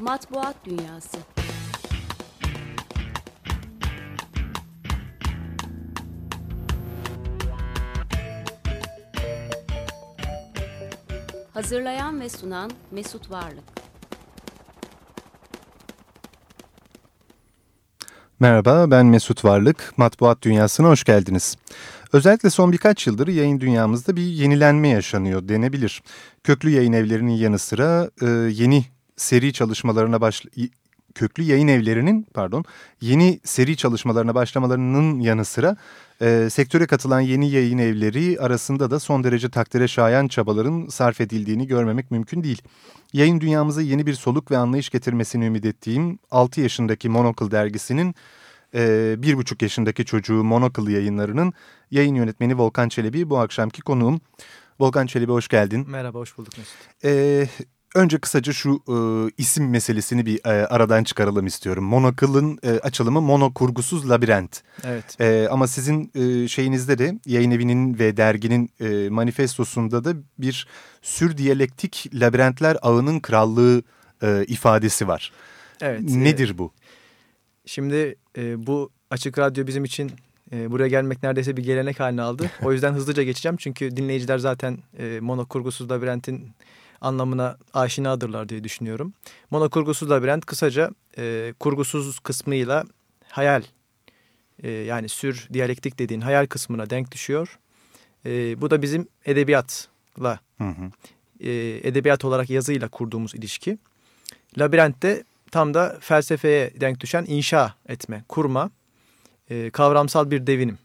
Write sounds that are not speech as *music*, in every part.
Matbuat Dünyası Hazırlayan ve sunan Mesut Varlık Merhaba ben Mesut Varlık. Matbuat Dünyası'na hoş geldiniz. Özellikle son birkaç yıldır yayın dünyamızda bir yenilenme yaşanıyor denebilir. Köklü yayın evlerinin yanı sıra e, yeni seri çalışmalarına baş köklü yayın evlerinin pardon yeni seri çalışmalarına başlamalarının yanı sıra e, sektöre katılan yeni yayın evleri arasında da son derece takdire şayan çabaların sarf edildiğini görmemek mümkün değil. Yayın dünyamıza yeni bir soluk ve anlayış getirmesini ümit ettiğim 6 yaşındaki Monocle dergisinin e, bir buçuk yaşındaki çocuğu Monocle yayınlarının yayın yönetmeni Volkan Çelebi bu akşamki konuğum. Volkan Çelebi hoş geldin. Merhaba hoş bulduk Mesut. E, önce kısaca şu e, isim meselesini bir e, aradan çıkaralım istiyorum. Monocle'ın e, açılımı monokurgusuz labirent. Evet. E, ama sizin e, şeyinizde de yayın evinin ve derginin e, manifestosunda da bir sürdiyalektik labirentler ağının krallığı e, ifadesi var. Evet. Nedir e, bu? Şimdi e, bu açık radyo bizim için e, buraya gelmek neredeyse bir gelenek haline aldı. O yüzden hızlıca geçeceğim çünkü dinleyiciler zaten e, monokurgusuz labirentin anlamına aşinadırlar diye düşünüyorum. Monokurgusuz labirent kısaca e, kurgusuz kısmıyla hayal e, yani sür diyalektik dediğin hayal kısmına denk düşüyor. E, bu da bizim edebiyatla hı hı. E, edebiyat olarak yazıyla kurduğumuz ilişki. Labirentte tam da felsefeye denk düşen inşa etme, kurma, e, kavramsal bir devinim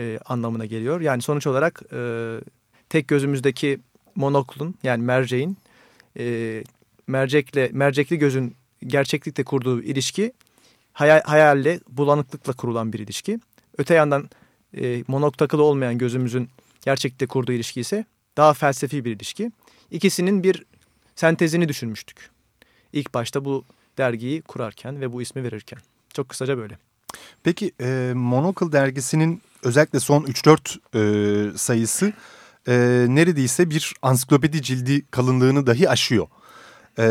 e, anlamına geliyor. Yani sonuç olarak e, tek gözümüzdeki monoklun yani merceğin e, mercekle mercekli gözün gerçeklikle kurduğu ilişki hayal, hayalle bulanıklıkla kurulan bir ilişki. Öte yandan e, monok takılı olmayan gözümüzün gerçeklikle kurduğu ilişki ise daha felsefi bir ilişki. İkisinin bir sentezini düşünmüştük. İlk başta bu dergiyi kurarken ve bu ismi verirken. Çok kısaca böyle. Peki e, Monocle dergisinin özellikle son 3-4 e, sayısı e, neredeyse bir ansiklopedi cildi kalınlığını dahi aşıyor. E,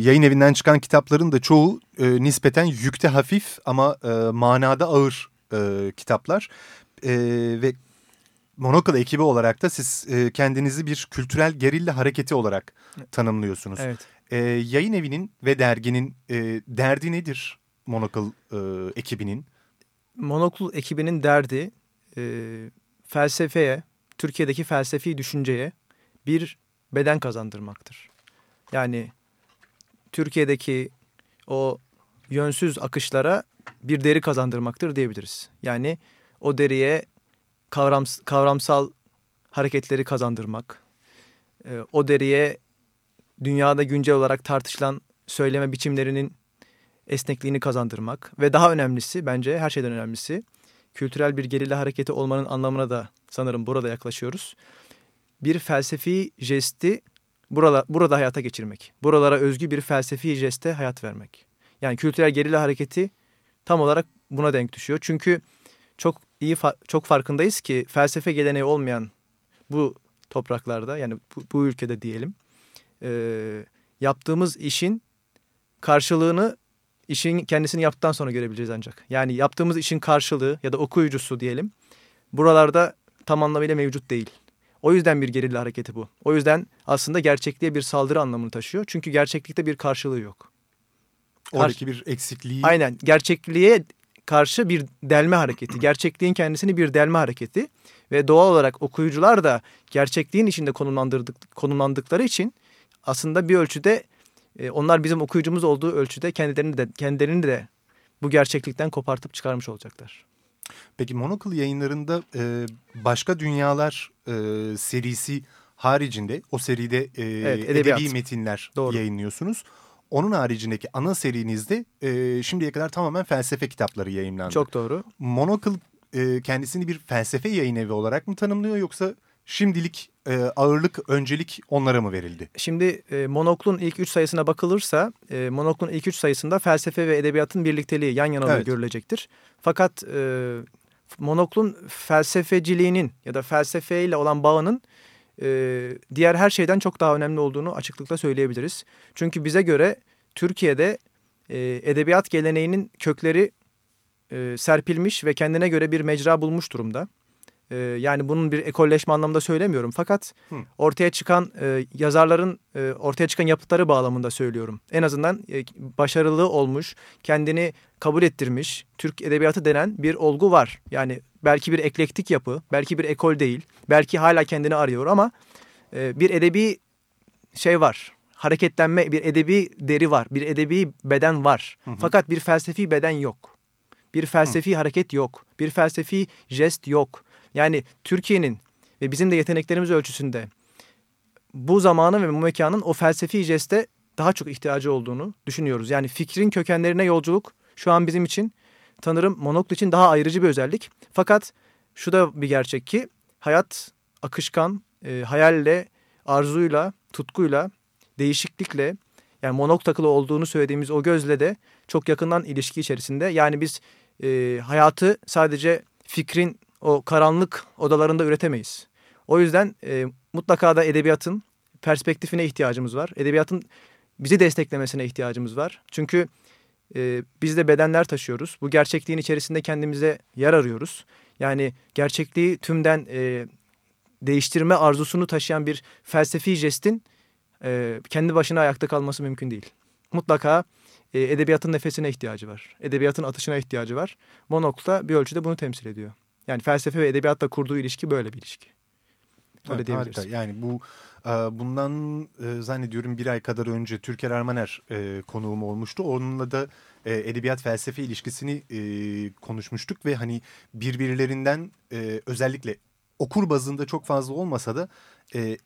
yayın evinden çıkan kitapların da çoğu e, nispeten yükte hafif ama e, manada ağır e, kitaplar. E, ve Monocle ekibi olarak da siz e, kendinizi bir kültürel gerilla hareketi olarak tanımlıyorsunuz. Evet. E, yayın evinin ve derginin e, derdi nedir Monocle e, ekibinin? Monocle ekibinin derdi e, felsefeye, Türkiye'deki felsefi düşünceye bir beden kazandırmaktır. Yani Türkiye'deki o yönsüz akışlara bir deri kazandırmaktır diyebiliriz. Yani o deriye kavrams kavramsal hareketleri kazandırmak, e, o deriye dünyada güncel olarak tartışılan söyleme biçimlerinin esnekliğini kazandırmak ve daha önemlisi bence her şeyden önemlisi kültürel bir gerilla hareketi olmanın anlamına da sanırım burada yaklaşıyoruz. Bir felsefi jesti burada, burada hayata geçirmek. Buralara özgü bir felsefi jeste hayat vermek. Yani kültürel gerilla hareketi tam olarak buna denk düşüyor. Çünkü çok iyi çok farkındayız ki felsefe geleneği olmayan bu topraklarda yani bu, bu ülkede diyelim e, yaptığımız işin karşılığını işin kendisini yaptıktan sonra görebileceğiz ancak. Yani yaptığımız işin karşılığı ya da okuyucusu diyelim buralarda tam anlamıyla mevcut değil. O yüzden bir gerilla hareketi bu. O yüzden aslında gerçekliğe bir saldırı anlamını taşıyor. Çünkü gerçeklikte bir karşılığı yok. Oradaki bir eksikliği... Aynen. Gerçekliğe karşı bir delme hareketi. Gerçekliğin kendisini bir delme hareketi. Ve doğal olarak okuyucular da gerçekliğin içinde konumlandırdık, konumlandıkları için aslında bir ölçüde e, onlar bizim okuyucumuz olduğu ölçüde kendilerini de kendilerini de bu gerçeklikten kopartıp çıkarmış olacaklar. Peki Monocle yayınlarında e, Başka Dünyalar e, serisi haricinde o seride e, evet, edebi metinler Doğru. yayınlıyorsunuz. Onun haricindeki ana serinizde e, şimdiye kadar tamamen felsefe kitapları yayınlandı. Çok doğru. Monocle e, kendisini bir felsefe yayın evi olarak mı tanımlıyor yoksa şimdilik e, ağırlık, öncelik onlara mı verildi? Şimdi e, Monokl'un ilk üç sayısına bakılırsa e, Monokl'un ilk üç sayısında felsefe ve edebiyatın birlikteliği yan yana evet. görülecektir. Fakat e, Monokl'un felsefeciliğinin ya da felsefeyle olan bağının e, diğer her şeyden çok daha önemli olduğunu açıklıkla söyleyebiliriz. Çünkü bize göre Türkiye'de e, edebiyat geleneğinin kökleri e, serpilmiş ve kendine göre bir mecra bulmuş durumda. E, yani bunun bir ekolleşme anlamında söylemiyorum. Fakat Hı. ortaya çıkan e, yazarların e, ortaya çıkan yapıtları bağlamında söylüyorum. En azından e, başarılı olmuş, kendini kabul ettirmiş Türk edebiyatı denen bir olgu var. Yani belki bir eklektik yapı, belki bir ekol değil, belki hala kendini arıyor ama e, bir edebi şey var. Hareketlenme, bir edebi deri var, bir edebi beden var. Hı hı. Fakat bir felsefi beden yok. Bir felsefi hareket yok. Bir felsefi jest yok. Yani Türkiye'nin ve bizim de yeteneklerimiz ölçüsünde bu zamanın ve bu mekanın o felsefi jeste daha çok ihtiyacı olduğunu düşünüyoruz. Yani fikrin kökenlerine yolculuk şu an bizim için tanırım monokl için daha ayrıcı bir özellik. Fakat şu da bir gerçek ki hayat akışkan, e, hayalle, arzuyla, tutkuyla, değişiklikle yani monok takılı olduğunu söylediğimiz o gözle de çok yakından ilişki içerisinde. Yani biz e, hayatı sadece fikrin o karanlık odalarında üretemeyiz. O yüzden e, mutlaka da edebiyatın perspektifine ihtiyacımız var. Edebiyatın bizi desteklemesine ihtiyacımız var. Çünkü e, biz de bedenler taşıyoruz. Bu gerçekliğin içerisinde kendimize yer arıyoruz. Yani gerçekliği tümden e, değiştirme arzusunu taşıyan bir felsefi jestin e, kendi başına ayakta kalması mümkün değil. Mutlaka e, edebiyatın nefesine ihtiyacı var. Edebiyatın atışına ihtiyacı var. Monok'ta bir ölçüde bunu temsil ediyor. Yani felsefe ve edebiyatla kurduğu ilişki böyle bir ilişki. Öyle Evet, diyebiliriz. harika. Yani bu e, bundan e, zannediyorum bir ay kadar önce Türker Armaner e, konuğum olmuştu. Onunla da edebiyat felsefe ilişkisini konuşmuştuk ve hani birbirlerinden özellikle okur bazında çok fazla olmasa da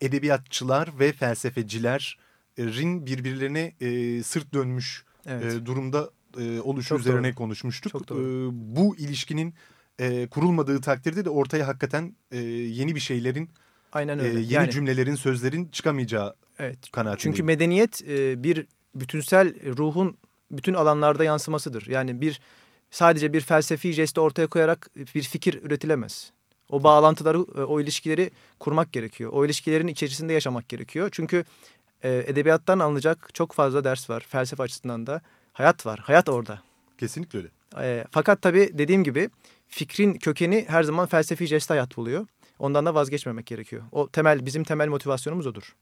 edebiyatçılar ve felsefecilerin birbirlerine sırt dönmüş Evet. durumda oluşu Çok üzerine doğru. konuşmuştuk. Çok doğru. Bu ilişkinin e, kurulmadığı takdirde de ortaya hakikaten e, yeni bir şeylerin Aynen e, öyle. yeni yani, cümlelerin, sözlerin çıkamayacağı evet. kanaatindeyim. Çünkü medeniyet e, bir bütünsel ruhun bütün alanlarda yansımasıdır. Yani bir sadece bir felsefi jesti ortaya koyarak bir fikir üretilemez. O bağlantıları, e, o ilişkileri kurmak gerekiyor. O ilişkilerin içerisinde yaşamak gerekiyor. Çünkü e, edebiyattan alınacak çok fazla ders var. Felsefe açısından da. Hayat var. Hayat orada. Kesinlikle öyle. E, fakat tabii dediğim gibi fikrin kökeni her zaman felsefi jeste hayat buluyor. Ondan da vazgeçmemek gerekiyor. O temel bizim temel motivasyonumuz odur.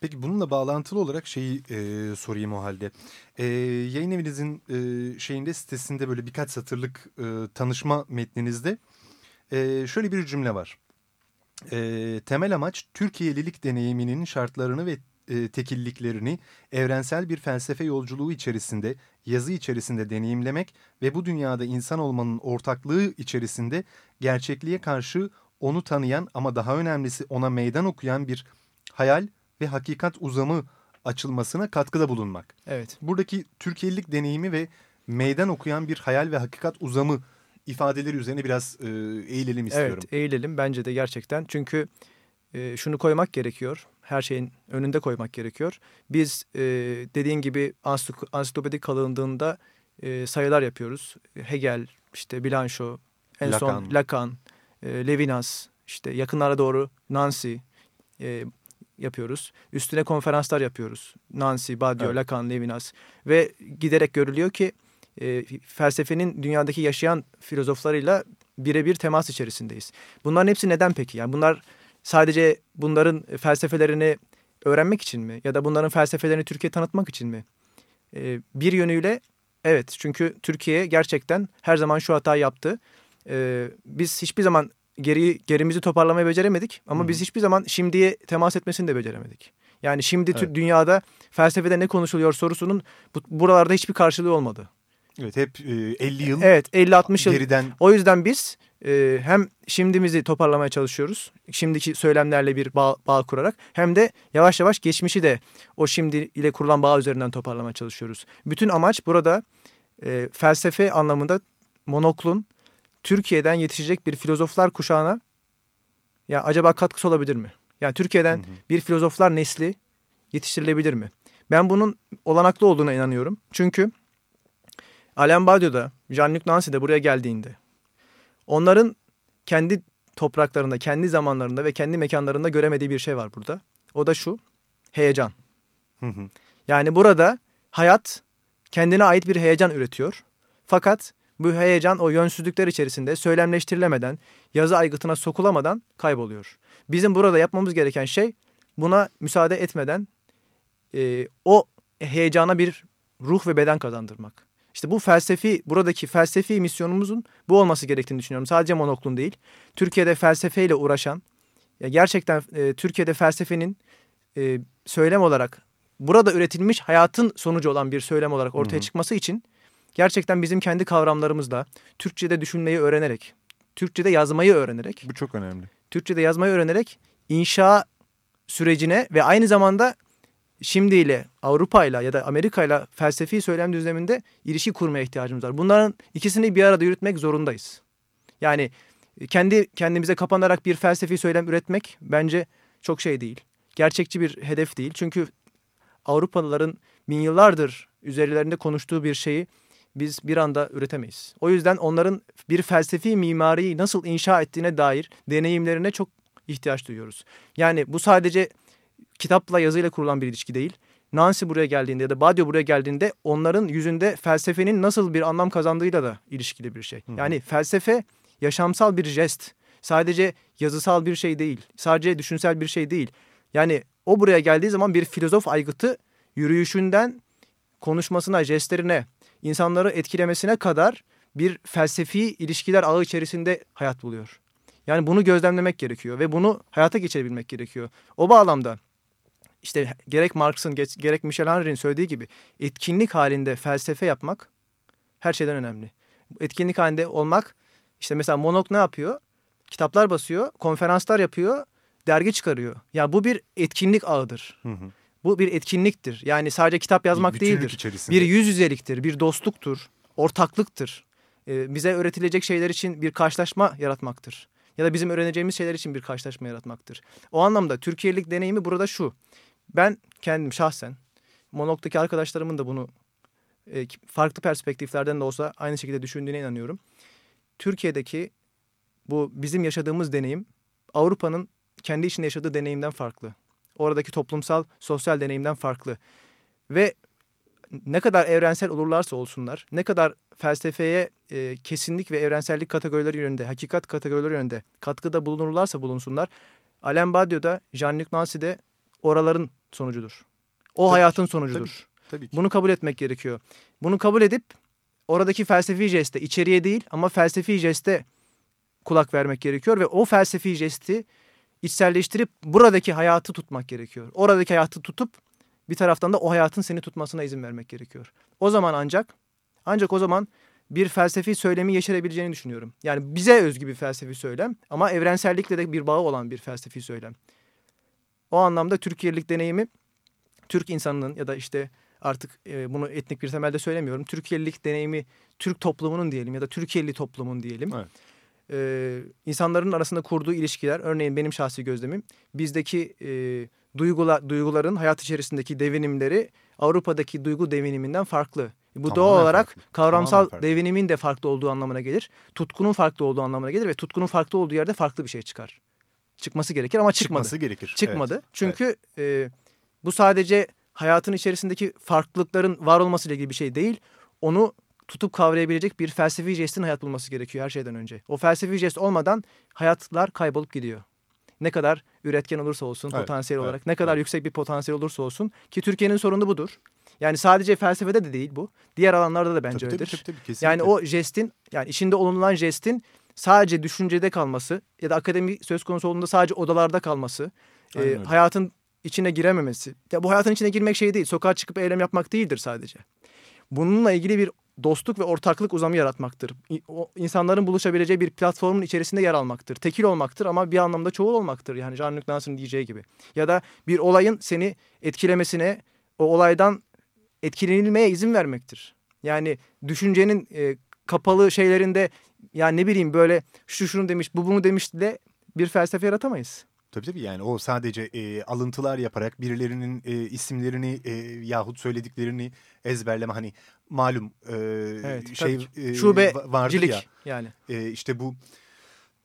Peki bununla bağlantılı olarak şeyi e, sorayım o halde. E, yayın evinizin e, şeyinde sitesinde böyle birkaç satırlık e, tanışma metninizde e, şöyle bir cümle var. E, temel amaç Türkiye'lilik deneyiminin şartlarını ve e, tekilliklerini evrensel bir felsefe yolculuğu içerisinde, yazı içerisinde deneyimlemek ve bu dünyada insan olmanın ortaklığı içerisinde gerçekliğe karşı onu tanıyan ama daha önemlisi ona meydan okuyan bir hayal ve hakikat uzamı açılmasına katkıda bulunmak. Evet. Buradaki Türkiye'lilik deneyimi ve meydan okuyan bir hayal ve hakikat uzamı ifadeleri üzerine biraz e, eğilelim istiyorum. Evet eğilelim bence de gerçekten. Çünkü e, şunu koymak gerekiyor. Her şeyin önünde koymak gerekiyor. Biz e, dediğin gibi ansiklo- ansiklopedik kalındığında e, sayılar yapıyoruz. Hegel, işte Blanchot, en son Lacan. Lacan, e, Levinas, işte yakınlara doğru Nancy e, yapıyoruz. Üstüne konferanslar yapıyoruz. Nancy, Badiou, Evet. Lacan, Levinas ve giderek görülüyor ki e, felsefenin dünyadaki yaşayan filozoflarıyla birebir temas içerisindeyiz. Bunların hepsi neden peki? Yani bunlar sadece bunların felsefelerini öğrenmek için mi? Ya da bunların felsefelerini Türkiye tanıtmak için mi? E, bir yönüyle evet çünkü Türkiye gerçekten her zaman şu hatayı yaptı. E, biz hiçbir zaman geri gerimizi toparlamayı beceremedik ama Hı biz hiçbir zaman şimdiye temas etmesini de beceremedik. Yani şimdi Evet. dünyada felsefede ne konuşuluyor sorusunun bu, buralarda hiçbir karşılığı olmadı. Evet hep e, 50 yıl Evet 50-60 yıl geriden o yüzden biz e, hem şimdimizi toparlamaya çalışıyoruz. Şimdiki söylemlerle bir bağ, bağ kurarak hem de yavaş yavaş geçmişi de o şimdi ile kurulan bağ üzerinden toparlamaya çalışıyoruz. Bütün amaç burada e, felsefe anlamında monoklun Türkiye'den yetişecek bir filozoflar kuşağına ya acaba katkısı olabilir mi? Yani Türkiye'den Hı hı. bir filozoflar nesli yetiştirilebilir mi? Ben bunun olanaklı olduğuna inanıyorum. Çünkü Alain Badiou da, Jean-Luc Nancy de buraya geldiğinde onların kendi topraklarında, kendi zamanlarında ve kendi mekanlarında göremediği bir şey var burada. O da şu, heyecan. Hı hı. Yani burada hayat kendine ait bir heyecan üretiyor. Fakat bu heyecan o yönsüzlükler içerisinde söylemleştirilemeden, yazı aygıtına sokulamadan kayboluyor. Bizim burada yapmamız gereken şey buna müsaade etmeden e, o heyecana bir ruh ve beden kazandırmak. İşte bu felsefi, buradaki felsefi misyonumuzun bu olması gerektiğini düşünüyorum. Sadece monoklun değil. Türkiye'de felsefeyle uğraşan, ya gerçekten e, Türkiye'de felsefenin e, söylem olarak burada üretilmiş hayatın sonucu olan bir söylem olarak ortaya Hı hı. çıkması için gerçekten bizim kendi kavramlarımızla Türkçe'de düşünmeyi öğrenerek, Türkçe'de yazmayı öğrenerek, Bu çok önemli. Türkçe'de yazmayı öğrenerek inşa sürecine ve aynı zamanda şimdiyle Avrupa'yla ya da Amerika'yla felsefi söylem düzleminde ilişki kurmaya ihtiyacımız var. Bunların ikisini bir arada yürütmek zorundayız. Yani kendi kendimize kapanarak bir felsefi söylem üretmek bence çok şey değil. Gerçekçi bir hedef değil. Çünkü Avrupalıların bin yıllardır üzerlerinde konuştuğu bir şeyi biz bir anda üretemeyiz. O yüzden onların bir felsefi mimariyi nasıl inşa ettiğine dair deneyimlerine çok ihtiyaç duyuyoruz. Yani bu sadece kitapla yazıyla kurulan bir ilişki değil. Nancy buraya geldiğinde ya da Badiou buraya geldiğinde onların yüzünde felsefenin nasıl bir anlam kazandığıyla da ilişkili bir şey. Hı. Yani felsefe yaşamsal bir jest. Sadece yazısal bir şey değil. Sadece düşünsel bir şey değil. Yani o buraya geldiği zaman bir filozof aygıtı yürüyüşünden konuşmasına, jestlerine, insanları etkilemesine kadar bir felsefi ilişkiler ağı içerisinde hayat buluyor. Yani bunu gözlemlemek gerekiyor ve bunu hayata geçirebilmek gerekiyor. O bağlamda işte gerek Marx'ın ge- gerek Michel Henry'nin söylediği gibi etkinlik halinde felsefe yapmak her şeyden önemli. Etkinlik halinde olmak işte mesela Monok ne yapıyor? Kitaplar basıyor, konferanslar yapıyor, dergi çıkarıyor. Ya bu bir etkinlik ağıdır. Hı hı. Bu bir etkinliktir. Yani sadece kitap yazmak Bir değildir. içerisinde. Bir yüz yüzeliktir, bir dostluktur, ortaklıktır. Ee, bize öğretilecek şeyler için bir karşılaşma yaratmaktır. Ya da bizim öğreneceğimiz şeyler için bir karşılaşma yaratmaktır. O anlamda Türkiye'lik deneyimi burada şu. Ben kendim şahsen, Monok'taki arkadaşlarımın da bunu e, farklı perspektiflerden de olsa aynı şekilde düşündüğüne inanıyorum. Türkiye'deki bu bizim yaşadığımız deneyim Avrupa'nın kendi içinde yaşadığı deneyimden farklı. Oradaki toplumsal, sosyal deneyimden farklı. Ve ne kadar evrensel olurlarsa olsunlar, ne kadar felsefeye e, kesinlik ve evrensellik kategorileri yönünde, hakikat kategorileri yönünde katkıda bulunurlarsa bulunsunlar, Alain Badiou'da, Jean-Luc Nancy'de oraların sonucudur. O Tabii hayatın sonucudur. Tabii ki. Bunu kabul etmek gerekiyor. Bunu kabul edip oradaki felsefi jeste, içeriye değil ama felsefi jeste kulak vermek gerekiyor ve o felsefi jesti içselleştirip buradaki hayatı tutmak gerekiyor. Oradaki hayatı tutup bir taraftan da o hayatın seni tutmasına izin vermek gerekiyor. O zaman ancak ancak o zaman bir felsefi söylemi yeşerebileceğini düşünüyorum. Yani bize özgü bir felsefi söylem ama evrensellikle de bir bağı olan bir felsefi söylem. O anlamda Türkiye'lik deneyimi Türk insanının ya da işte artık e, bunu etnik bir temelde söylemiyorum. Türkiye'lilik deneyimi Türk toplumunun diyelim ya da Türkiye'li toplumun diyelim. Evet. Ee, insanların arasında kurduğu ilişkiler, örneğin benim şahsi gözlemim, bizdeki e, duygula, duyguların hayat içerisindeki devinimleri Avrupa'daki duygu deviniminden farklı. Bu Tamamen doğal olarak farklı. kavramsal farklı. devinimin de farklı olduğu anlamına gelir. Tutkunun farklı olduğu anlamına gelir ve tutkunun farklı olduğu yerde farklı bir şey çıkar. Çıkması gerekir ama çıkmadı. Çıkması gerekir. Çıkmadı. Evet. Çünkü e, bu sadece hayatın içerisindeki farklılıkların var olmasıyla ilgili bir şey değil. Onu tutup kavrayabilecek bir felsefi jestin hayat bulması gerekiyor her şeyden önce. O felsefi jest olmadan hayatlar kaybolup gidiyor. Ne kadar üretken olursa olsun Evet, potansiyel evet, olarak, ne kadar evet. yüksek bir potansiyel olursa olsun ki Türkiye'nin sorunu budur. Yani sadece felsefede de değil bu. Diğer alanlarda da bence Tabii, tabii, öyledir. tabii, tabii, kesinlikle. Yani o jestin yani içinde olunan jestin sadece düşüncede kalması ya da akademi söz konusu olduğunda sadece odalarda kalması, e, hayatın içine girememesi. Ya bu hayatın içine girmek şey değil. Sokağa çıkıp eylem yapmak değildir sadece. Bununla ilgili bir dostluk ve ortaklık uzamı yaratmaktır. İnsanların buluşabileceği bir platformun içerisinde yer almaktır. Tekil olmaktır ama bir anlamda çoğul olmaktır. Yani Jean-Luc Nancy'nin diyeceği gibi. Ya da bir olayın seni etkilemesine, o olaydan etkilenilmeye izin vermektir. Yani düşüncenin e, kapalı şeylerinde yani ne bileyim böyle şu şunu demiş, bu bunu demiş de bir felsefe yaratamayız. Tabii tabii yani o sadece e, alıntılar yaparak birilerinin e, isimlerini e, yahut söylediklerini ezberleme hani malum e, Evet, şey e, Şube, va- vardır ya yani. e, işte bu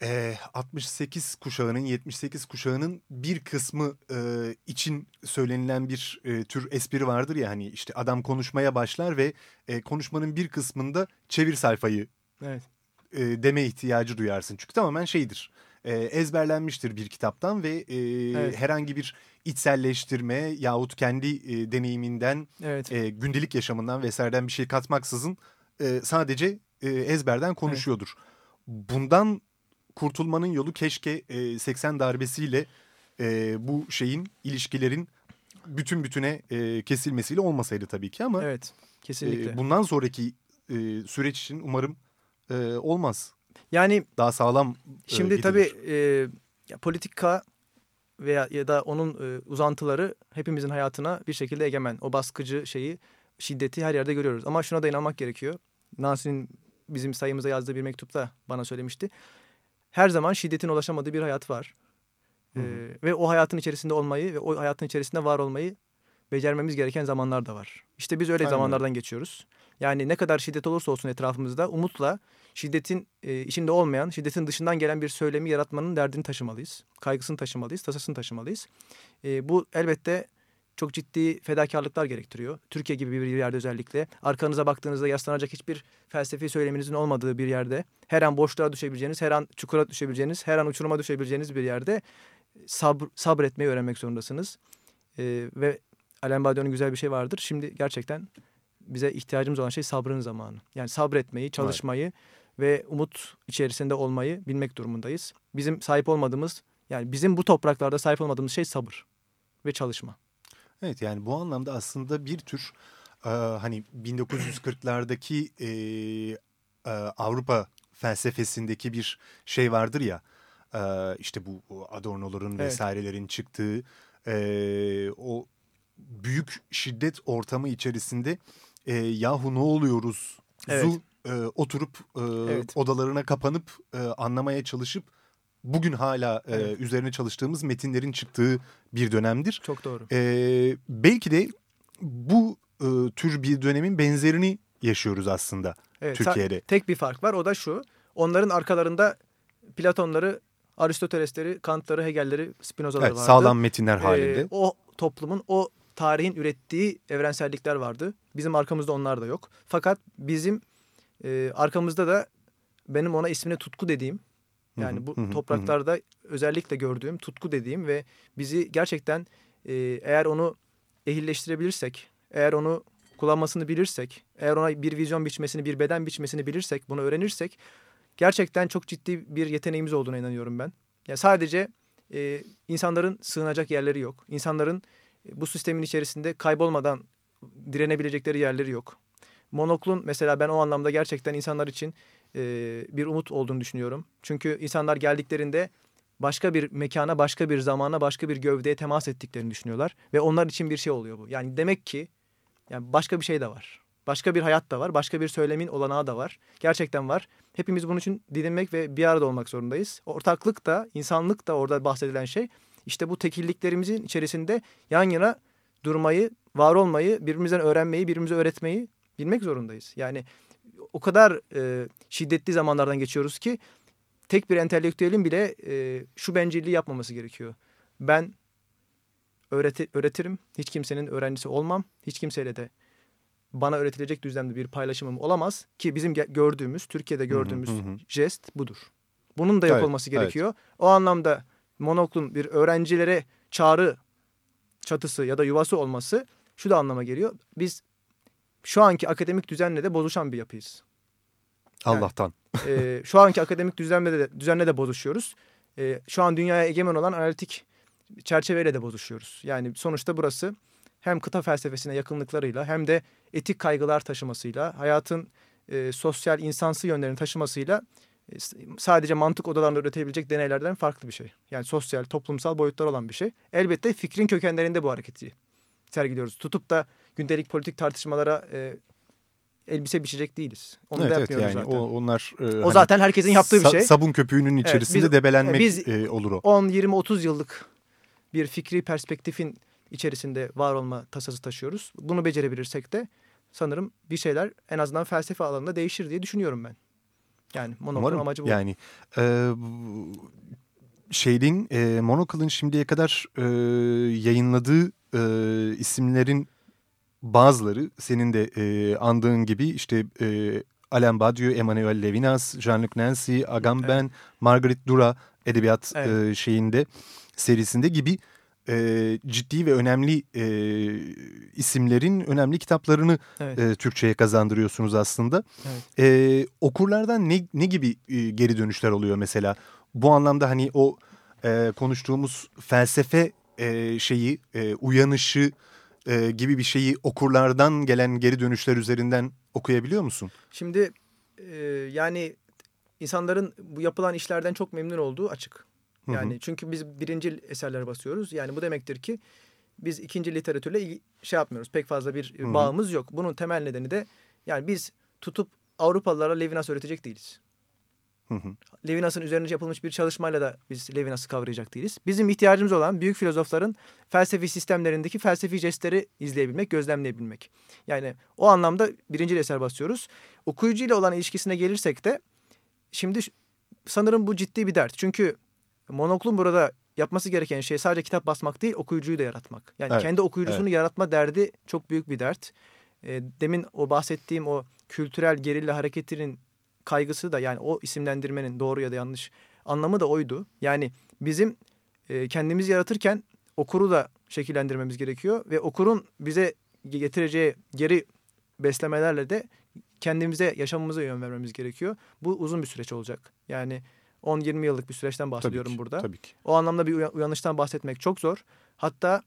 e, 68 kuşağının 78 kuşağının bir kısmı e, için söylenilen bir e, tür espri vardır ya hani işte adam konuşmaya başlar ve e, konuşmanın bir kısmında çevir sayfayı Evet. E, deme ihtiyacı duyarsın. Çünkü tamamen şeydir e, ezberlenmiştir bir kitaptan ve e, Evet. herhangi bir içselleştirme yahut kendi e, deneyiminden Evet. e, gündelik yaşamından vesaireden bir şey katmaksızın e, sadece e, ezberden konuşuyordur. Bundan kurtulmanın yolu keşke e, 80 darbesiyle e, bu şeyin ilişkilerin bütün bütüne e, kesilmesiyle olmasaydı tabii ki ama Evet. Kesinlikle. e, bundan sonraki e, süreç için umarım e, olmaz. yani Daha sağlam e, Şimdi gidilir. tabii e, ya politika veya ya da onun e, uzantıları hepimizin hayatına bir şekilde egemen. O baskıcı şeyi, şiddeti her yerde görüyoruz. Ama şuna da inanmak gerekiyor. Nancy'nin bizim sayımıza yazdığı bir mektupta bana söylemişti. Her zaman şiddetin ulaşamadığı bir hayat var. Hı hı. E, ve o hayatın içerisinde olmayı ve o hayatın içerisinde var olmayı becermemiz gereken zamanlar da var. İşte biz öyle Aynen. zamanlardan geçiyoruz. Yani ne kadar şiddet olursa olsun etrafımızda umutla şiddetin e, içinde olmayan, şiddetin dışından gelen bir söylemi yaratmanın derdini taşımalıyız. Kaygısını taşımalıyız, tasasını taşımalıyız. E, bu elbette çok ciddi fedakarlıklar gerektiriyor. Türkiye gibi bir yerde özellikle. Arkanıza baktığınızda yaslanacak hiçbir felsefi söyleminizin olmadığı bir yerde. Her an boşluğa düşebileceğiniz, her an çukura düşebileceğiniz, her an uçuruma düşebileceğiniz bir yerde sabr, sabretmeyi öğrenmek zorundasınız. E, ve Alain Badiou'nun güzel bir şey vardır. Şimdi gerçekten bize ihtiyacımız olan şey sabrın zamanı. Yani sabretmeyi, çalışmayı ve umut içerisinde olmayı bilmek durumundayız. Bizim sahip olmadığımız, yani bizim bu topraklarda sahip olmadığımız şey sabır ve çalışma. Evet yani bu anlamda aslında bir tür e, hani 1940'lardaki e, e, Avrupa felsefesindeki bir şey vardır ya e, işte bu bu Adorno'ların Evet. vesairelerin çıktığı e, o büyük şiddet ortamı içerisinde e, yahu ne oluyoruz Evet. zu e, oturup e, Evet. odalarına kapanıp e, anlamaya çalışıp bugün hala e, Evet. üzerine çalıştığımız metinlerin çıktığı bir dönemdir. Çok doğru. Ee, belki de bu e, tür bir dönemin benzerini yaşıyoruz aslında Evet, Türkiye'de. Tek bir fark var o da şu. Onların arkalarında Platonları, Aristotelesleri, Kantları, Hegelleri, Spinoza'ları Evet, vardı. sağlam metinler Ee, halinde. o toplumun, o tarihin ürettiği evrensellikler vardı. Bizim arkamızda onlar da yok. Fakat bizim e, arkamızda da benim ona ismine tutku dediğim, yani bu topraklarda özellikle gördüğüm tutku dediğim ve bizi gerçekten e, eğer onu ehilleştirebilirsek, eğer onu kullanmasını bilirsek, eğer ona bir vizyon biçmesini, bir beden biçmesini bilirsek, bunu öğrenirsek gerçekten çok ciddi bir yeteneğimiz olduğuna inanıyorum ben. Yani sadece e, insanların sığınacak yerleri yok. İnsanların bu sistemin içerisinde kaybolmadan direnebilecekleri yerleri yok. Monoklun mesela ben o anlamda gerçekten insanlar için e, bir umut olduğunu düşünüyorum. Çünkü insanlar geldiklerinde başka bir mekana, başka bir zamana, başka bir gövdeye temas ettiklerini düşünüyorlar. Ve onlar için bir şey oluyor bu. Yani demek ki yani başka bir şey de var. Başka bir hayat da var. Başka bir söylemin olanağı da var. Gerçekten var. Hepimiz bunun için didinmek ve bir arada olmak zorundayız. Ortaklık da, insanlık da orada bahsedilen şey. İşte bu tekilliklerimizin içerisinde yan yana durmayı, var olmayı, birbirimizden öğrenmeyi, birbirimize öğretmeyi bilmek zorundayız. Yani o kadar e, şiddetli zamanlardan geçiyoruz ki tek bir entelektüelin bile e, şu bencilliği yapmaması gerekiyor. Ben öğreti, öğretirim. Hiç kimsenin öğrencisi olmam. Hiç kimseyle de bana öğretilecek düzlemde bir paylaşımım olamaz. Ki bizim gördüğümüz, Türkiye'de gördüğümüz hı hı. jest budur. Bunun da yok Evet, olması evet. gerekiyor. O anlamda monoklun bir öğrencilere çağrı çatısı ya da yuvası olması şu da anlama geliyor. Biz şu anki akademik düzenle de bozuşan bir yapıyız. yani- Allah'tan. Ee, şu anki akademik düzenle de, düzenle de bozuşuyoruz. Ee, şu an dünyaya egemen olan analitik çerçeveyle de bozuşuyoruz. Yani sonuçta burası hem kıta felsefesine yakınlıklarıyla hem de etik kaygılar taşımasıyla, hayatın e, sosyal insansı yönlerini taşımasıyla e, sadece mantık odalarında üretebilecek deneylerden farklı bir şey. Yani sosyal, toplumsal boyutlar olan bir şey. Elbette fikrin kökenlerinde bu hareketi sergiliyoruz. Tutup da gündelik politik tartışmalara e, elbise biçecek değiliz. Onu evet da evet yapmıyoruz yani zaten. o, onlar e, O hani zaten herkesin yaptığı bir şey. Sabun köpüğünün içerisinde biz- debelenmek biz- e, olur o. 10, 20, 30 yıllık bir fikri perspektifin içerisinde var olma tasası taşıyoruz. Bunu becerebilirsek de sanırım bir şeyler en azından felsefe alanında değişir diye düşünüyorum ben. Yani Umarım. amacı bu. Yani e, şeyin e, Monocle'ın şimdiye kadar e, yayınladığı e, isimlerin bazıları senin de e, andığın gibi işte e, Alain Badiou, Emmanuel Levinas, Jean-Luc Nancy, Agamben, Margaret Dura edebiyat Evet. e, şeyinde serisinde gibi e, ciddi ve önemli e, isimlerin önemli kitaplarını Evet. e, Türkçe'ye kazandırıyorsunuz aslında. Evet. E, okurlardan ne, ne gibi e, geri dönüşler oluyor mesela? Bu anlamda hani o e, konuştuğumuz felsefe e, şeyi, e, uyanışı e, gibi bir şeyi okurlardan gelen geri dönüşler üzerinden okuyabiliyor musun? Şimdi e, yani insanların bu yapılan işlerden çok memnun olduğu açık. Hı hı. Yani çünkü biz birinci eserlere basıyoruz. Yani bu demektir ki biz ikinci literatürle şey yapmıyoruz. Pek fazla bir Hı hı. bağımız yok. Bunun temel nedeni de yani biz tutup Avrupalılara Levinas öğretecek değiliz. Hı hı. Levinas'ın üzerine yapılmış bir çalışmayla da biz Levinas'ı kavrayacak değiliz. Bizim ihtiyacımız olan büyük filozofların felsefi sistemlerindeki felsefi jestleri izleyebilmek, gözlemleyebilmek. Yani o anlamda birinci eser basıyoruz. Okuyucuyla olan ilişkisine gelirsek de şimdi sanırım bu ciddi bir dert. Çünkü monoklun burada yapması gereken şey sadece kitap basmak değil, okuyucuyu da yaratmak. Yani Evet, kendi okuyucusunu yaratma derdi çok büyük bir dert. E, demin o bahsettiğim o kültürel gerilla hareketinin kaygısı da yani o isimlendirmenin doğru ya da yanlış anlamı da oydu. Yani bizim e, kendimizi yaratırken okuru da şekillendirmemiz gerekiyor ve okurun bize getireceği geri beslemelerle de kendimize, yaşamımıza yön vermemiz gerekiyor. Bu uzun bir süreç olacak. Yani 10-20 yıllık bir süreçten Tabii bahsediyorum ki, burada. Tabii ki. O anlamda bir uya- uyanıştan bahsetmek çok zor. Hatta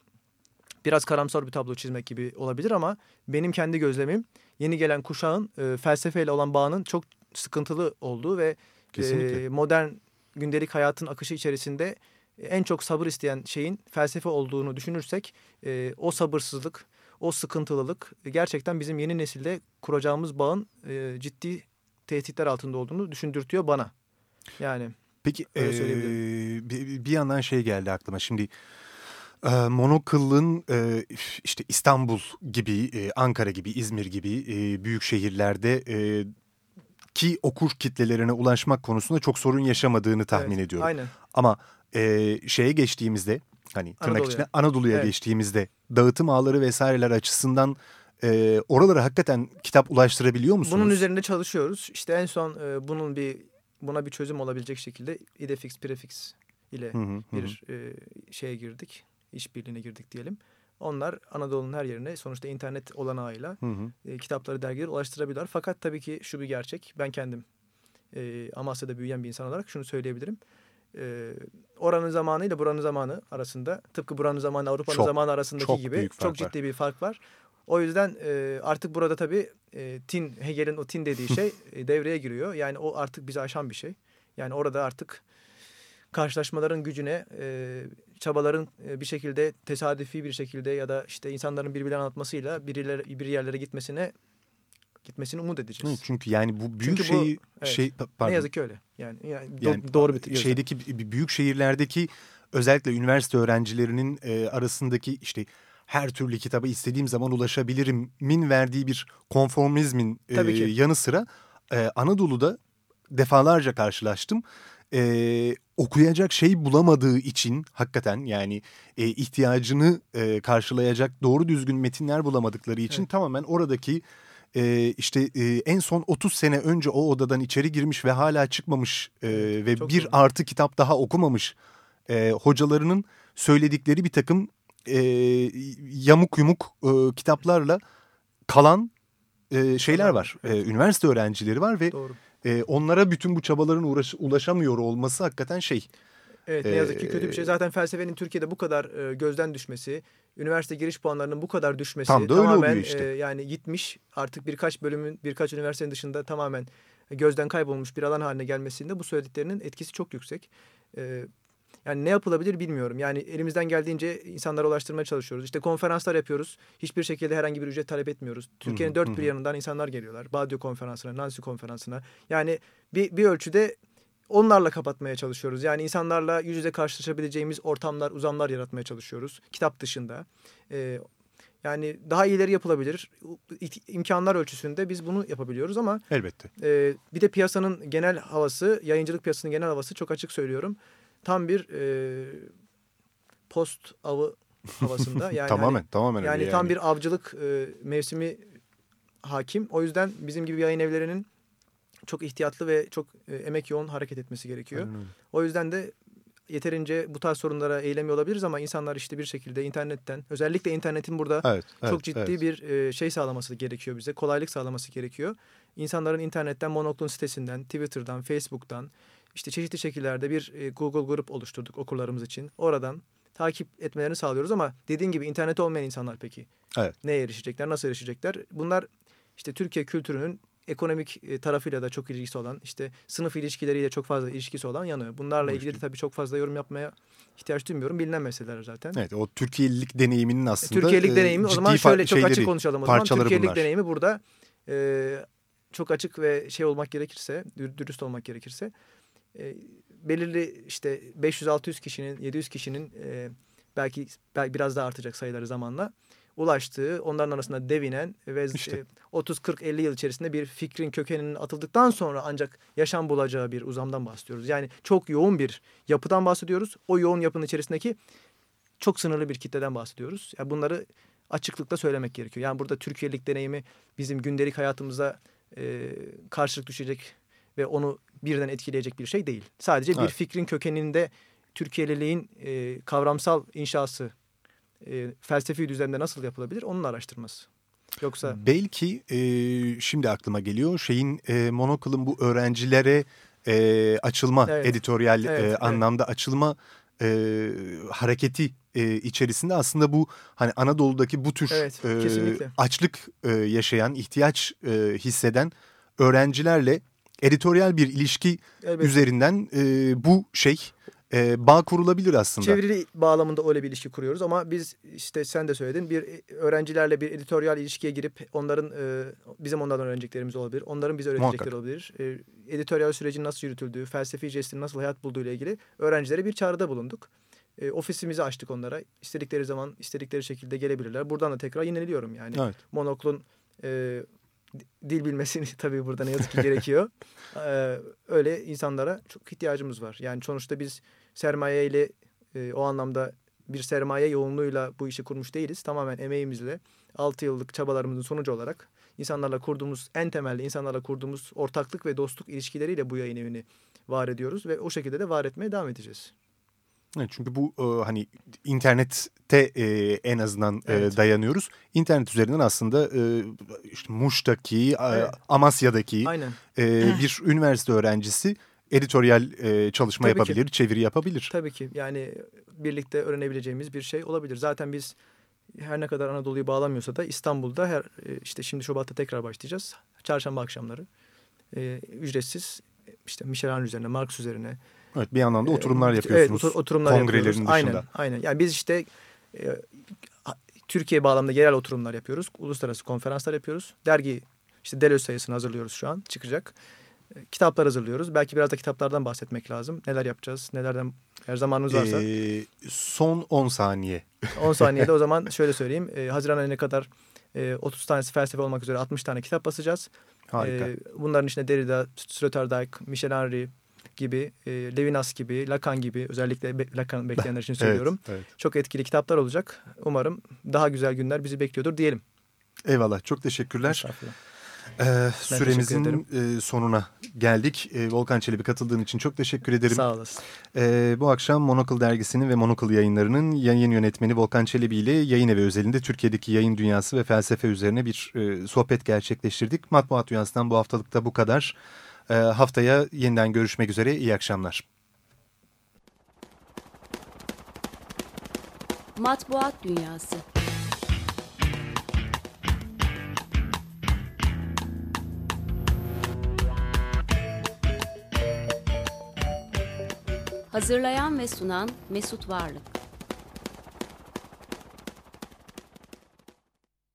biraz karamsar bir tablo çizmek gibi olabilir ama benim kendi gözlemim yeni gelen kuşağın e, felsefeyle olan bağının çok sıkıntılı olduğu ve Kesinlikle. e, modern gündelik hayatın akışı içerisinde en çok sabır isteyen şeyin felsefe olduğunu düşünürsek e, o sabırsızlık, o sıkıntılılık gerçekten bizim yeni nesilde kuracağımız bağın e, ciddi tehditler altında olduğunu düşündürtüyor bana. Yani Peki söyleyebilirim. bir, bir yandan şey geldi aklıma şimdi e, monokılın e, işte İstanbul gibi e, Ankara gibi İzmir gibi e, büyük şehirlerde e, ki okur kitlelerine ulaşmak konusunda çok sorun yaşamadığını tahmin evet, ediyorum. Aynen. Ama e, şeye geçtiğimizde hani tırnak Anadolu'ya. içinde Anadolu'ya Evet. geçtiğimizde dağıtım ağları vesaireler açısından e, oralara hakikaten kitap ulaştırabiliyor musunuz? Bunun üzerinde çalışıyoruz. İşte en son e, bunun bir buna bir çözüm olabilecek şekilde idefix prefix ile Hı hı, hı hı. bir e, şeye girdik. işbirliğine girdik diyelim. Onlar Anadolu'nun her yerine sonuçta internet olanağıyla Hı hı. e, kitapları dergileri ulaştırabilirler. Fakat tabii ki şu bir gerçek. Ben kendim e, Amasya'da büyüyen bir insan olarak şunu söyleyebilirim. E, oranın zamanı ile buranın zamanı arasında tıpkı buranın zamanı Avrupa'nın Çok, zamanı arasındaki çok gibi çok var. ciddi bir fark var. O yüzden e, artık burada tabii e, tin Hegel'in o tin dediği şey *laughs* e, devreye giriyor. Yani o artık bizi aşan bir şey. Yani orada artık karşılaşmaların gücüne, e, çabaların e, bir şekilde tesadüfi bir şekilde ya da işte insanların birbirine anlatmasıyla birileri, bir yerlere gitmesine gitmesini umut edeceğiz. Hı, Çünkü yani bu büyük Çünkü bu- şeyi evet. şey pa- pardon. Ne yazık ki öyle. Yani, yani, do- Yani doğru bir şeydeki büyük şehirlerdeki özellikle üniversite öğrencilerinin e, arasındaki işte her türlü kitaba istediğim zaman ulaşabilirimin verdiği bir konformizmin e, yanı sıra e, Anadolu'da defalarca karşılaştım. E, okuyacak şey bulamadığı için hakikaten yani e, ihtiyacını e, karşılayacak doğru düzgün metinler bulamadıkları için Evet. tamamen oradaki e, işte e, en son 30 sene önce o odadan içeri girmiş ve hala çıkmamış e, ve çok bir doğru. artı kitap daha okumamış e, hocalarının söyledikleri bir takım e, yamuk yumuk e, kitaplarla kalan e, şeyler var. E, üniversite öğrencileri var ve Doğru. e, onlara bütün bu çabaların uğraş, ulaşamıyor olması hakikaten şey. Evet ne yazık ki kötü bir şey. Zaten felsefenin Türkiye'de bu kadar e, gözden düşmesi, üniversite giriş puanlarının bu kadar düşmesi Tam da öyle tamamen oluyor işte. e, yani gitmiş. Artık birkaç bölümün, birkaç üniversitenin dışında tamamen gözden kaybolmuş bir alan haline gelmesinde bu söylediklerinin etkisi çok yüksek. E, yani ne yapılabilir bilmiyorum. Yani elimizden geldiğince insanlara ulaştırmaya çalışıyoruz. İşte konferanslar yapıyoruz. Hiçbir şekilde herhangi bir ücret talep etmiyoruz. Türkiye'nin dört bir yanından insanlar geliyorlar. Badyo konferansına, Nancy konferansına. Yani bir, bir ölçüde onlarla kapatmaya çalışıyoruz. Yani insanlarla yüz yüze karşılaşabileceğimiz ortamlar, uzamlar yaratmaya çalışıyoruz. Kitap dışında. Ee, Yani daha iyileri yapılabilir. İmkanlar ölçüsünde biz bunu yapabiliyoruz ama elbette. E, bir de piyasanın genel havası, yayıncılık piyasasının genel havası çok açık söylüyorum. Tam bir e, post avı havasında. *laughs* Yani tamamen, hani, tamamen yani, yani tam bir avcılık e, mevsimi hakim. O yüzden bizim gibi yayın evlerinin çok ihtiyatlı ve çok e, emek yoğun hareket etmesi gerekiyor. O yüzden de yeterince bu tarz sorunlara eylemi olabiliriz ama insanlar işte bir şekilde internetten özellikle internetin burada evet, evet, çok ciddi evet. bir e, şey sağlaması gerekiyor bize. Kolaylık sağlaması gerekiyor. İnsanların internetten Monoklon sitesinden, Twitter'dan, Facebook'tan işte çeşitli şekillerde bir e, Google grup oluşturduk okurlarımız için. Oradan takip etmelerini sağlıyoruz ama dediğin gibi internet olmayan insanlar peki evet. neye erişecekler, nasıl erişecekler? Bunlar işte Türkiye kültürünün ekonomik e, tarafıyla da çok ilgisi olan, işte sınıf ilişkileriyle çok fazla ilişkisi olan yanı. Bunlarla ilgili de tabii çok fazla yorum yapmaya ihtiyaç duymuyorum. Bilinen meseleler zaten. Evet, o Türkiye'lilik deneyiminin aslında Türkiye'lik deneyimi o zaman şöyle çok açık konuşalım o zaman. Türkiye'lik bunlar. deneyimi burada e, çok açık ve şey olmak gerekirse, dürüst olmak gerekirse e, belirli işte 500-600 kişinin, 700 kişinin e, belki, belki biraz daha artacak sayıları zamanla ulaştığı, onların arasında devinen ve işte. 30-40-50 yıl içerisinde bir fikrin kökeninin atıldıktan sonra ancak yaşam bulacağı bir uzamdan bahsediyoruz. Yani çok yoğun bir yapıdan bahsediyoruz. O yoğun yapının içerisindeki çok sınırlı bir kitleden bahsediyoruz. Yani bunları açıklıkla söylemek gerekiyor. Yani burada Türkiye'lik deneyimi bizim gündelik hayatımıza e, karşılık düşecek ve onu birden etkileyecek bir şey değil. Sadece evet. bir fikrin kökeninde Türkiye'liliğin e, kavramsal inşası e, felsefi düzlemde nasıl yapılabilir onun araştırması. Yoksa belki e, şimdi aklıma geliyor şeyin e, Monokıl'ın bu öğrencilere e, açılma evet. editoryal evet, e, evet. anlamda açılma e, hareketi e, içerisinde aslında bu hani Anadolu'daki bu tür evet, e, açlık e, yaşayan ihtiyaç e, hisseden öğrencilerle editoryal bir ilişki Elbette. üzerinden e, bu şey e, bağ kurulabilir aslında. Çevrili bağlamında öyle bir ilişki kuruyoruz ama biz işte sen de söyledin bir öğrencilerle bir editoryal ilişkiye girip onların e, bizim onlardan öğreneceklerimiz olabilir. Onların bize öğretecekleri olabilir. E, editoryal sürecin nasıl yürütüldüğü, felsefi jestin nasıl hayat bulduğu ile ilgili öğrencilere bir çağrıda bulunduk. E, ofisimizi açtık onlara. İstedikleri zaman istedikleri şekilde gelebilirler. Buradan da tekrar yineliyorum yani. Evet. Monoklon e, dil bilmesini *laughs* tabii burada ne yazık ki gerekiyor. *laughs* Ee, öyle insanlara çok ihtiyacımız var. Yani sonuçta biz sermaye ile e, o anlamda bir sermaye yoğunluğuyla bu işi kurmuş değiliz. Tamamen emeğimizle 6 yıllık çabalarımızın sonucu olarak insanlarla kurduğumuz en temelde insanlarla kurduğumuz ortaklık ve dostluk ilişkileriyle bu yayın evini var ediyoruz ve o şekilde de var etmeye devam edeceğiz. Evet, çünkü bu e, hani internette e, en azından evet. e, dayanıyoruz. İnternet üzerinden aslında e, işte Muş'taki, evet. Amasya'daki e, bir *clears throat* üniversite öğrencisi editoryal e, çalışma Tabii yapabilir, ki. çeviri yapabilir. Tabii ki yani birlikte öğrenebileceğimiz bir şey olabilir. Zaten biz her ne kadar Anadolu'yu bağlamıyorsa da İstanbul'da her e, işte şimdi Şubat'ta tekrar başlayacağız. Çarşamba akşamları e, ücretsiz işte Michelin üzerine, Marx üzerine. Evet bir yandan da oturumlar yapıyorsunuz. Evet oturumlar Kongrelerin yapıyoruz. dışında. Aynen, aynen. Yani biz işte e, Türkiye bağlamında yerel oturumlar yapıyoruz. Uluslararası konferanslar yapıyoruz. Dergi işte Deleuze sayısını hazırlıyoruz şu an. Çıkacak kitaplar hazırlıyoruz. Belki biraz da kitaplardan bahsetmek lazım. Neler yapacağız, nelerden her zamanımız varsa. Ee, son 10 saniye. 10 saniyede o *laughs* zaman şöyle söyleyeyim. E, Haziran ayına kadar e, 30 tanesi felsefe olmak üzere 60 tane kitap basacağız. Harika. E, bunların içinde Derrida, Sloterdijk, Michel Henry gibi, e, Levinas gibi, Lacan gibi özellikle be, Lacan bekleyenler için *laughs* söylüyorum. evet, evet. Çok etkili kitaplar olacak. Umarım daha güzel günler bizi bekliyordur diyelim. Eyvallah. Çok teşekkürler. Ee, süremizin e, sonuna geldik. E, Volkan Çelebi katıldığın için çok teşekkür ederim. Sağ olasın. E, bu akşam Monokıl Dergisi'nin ve Monokıl yayınlarının yayın yönetmeni Volkan Çelebi ile yayın evi özelinde Türkiye'deki yayın dünyası ve felsefe üzerine bir e, sohbet gerçekleştirdik. Matbuat Dünyası'ndan bu haftalıkta bu kadar. E, haftaya yeniden görüşmek üzere. İyi akşamlar. Matbuat Dünyası Hazırlayan ve sunan Mesut Varlık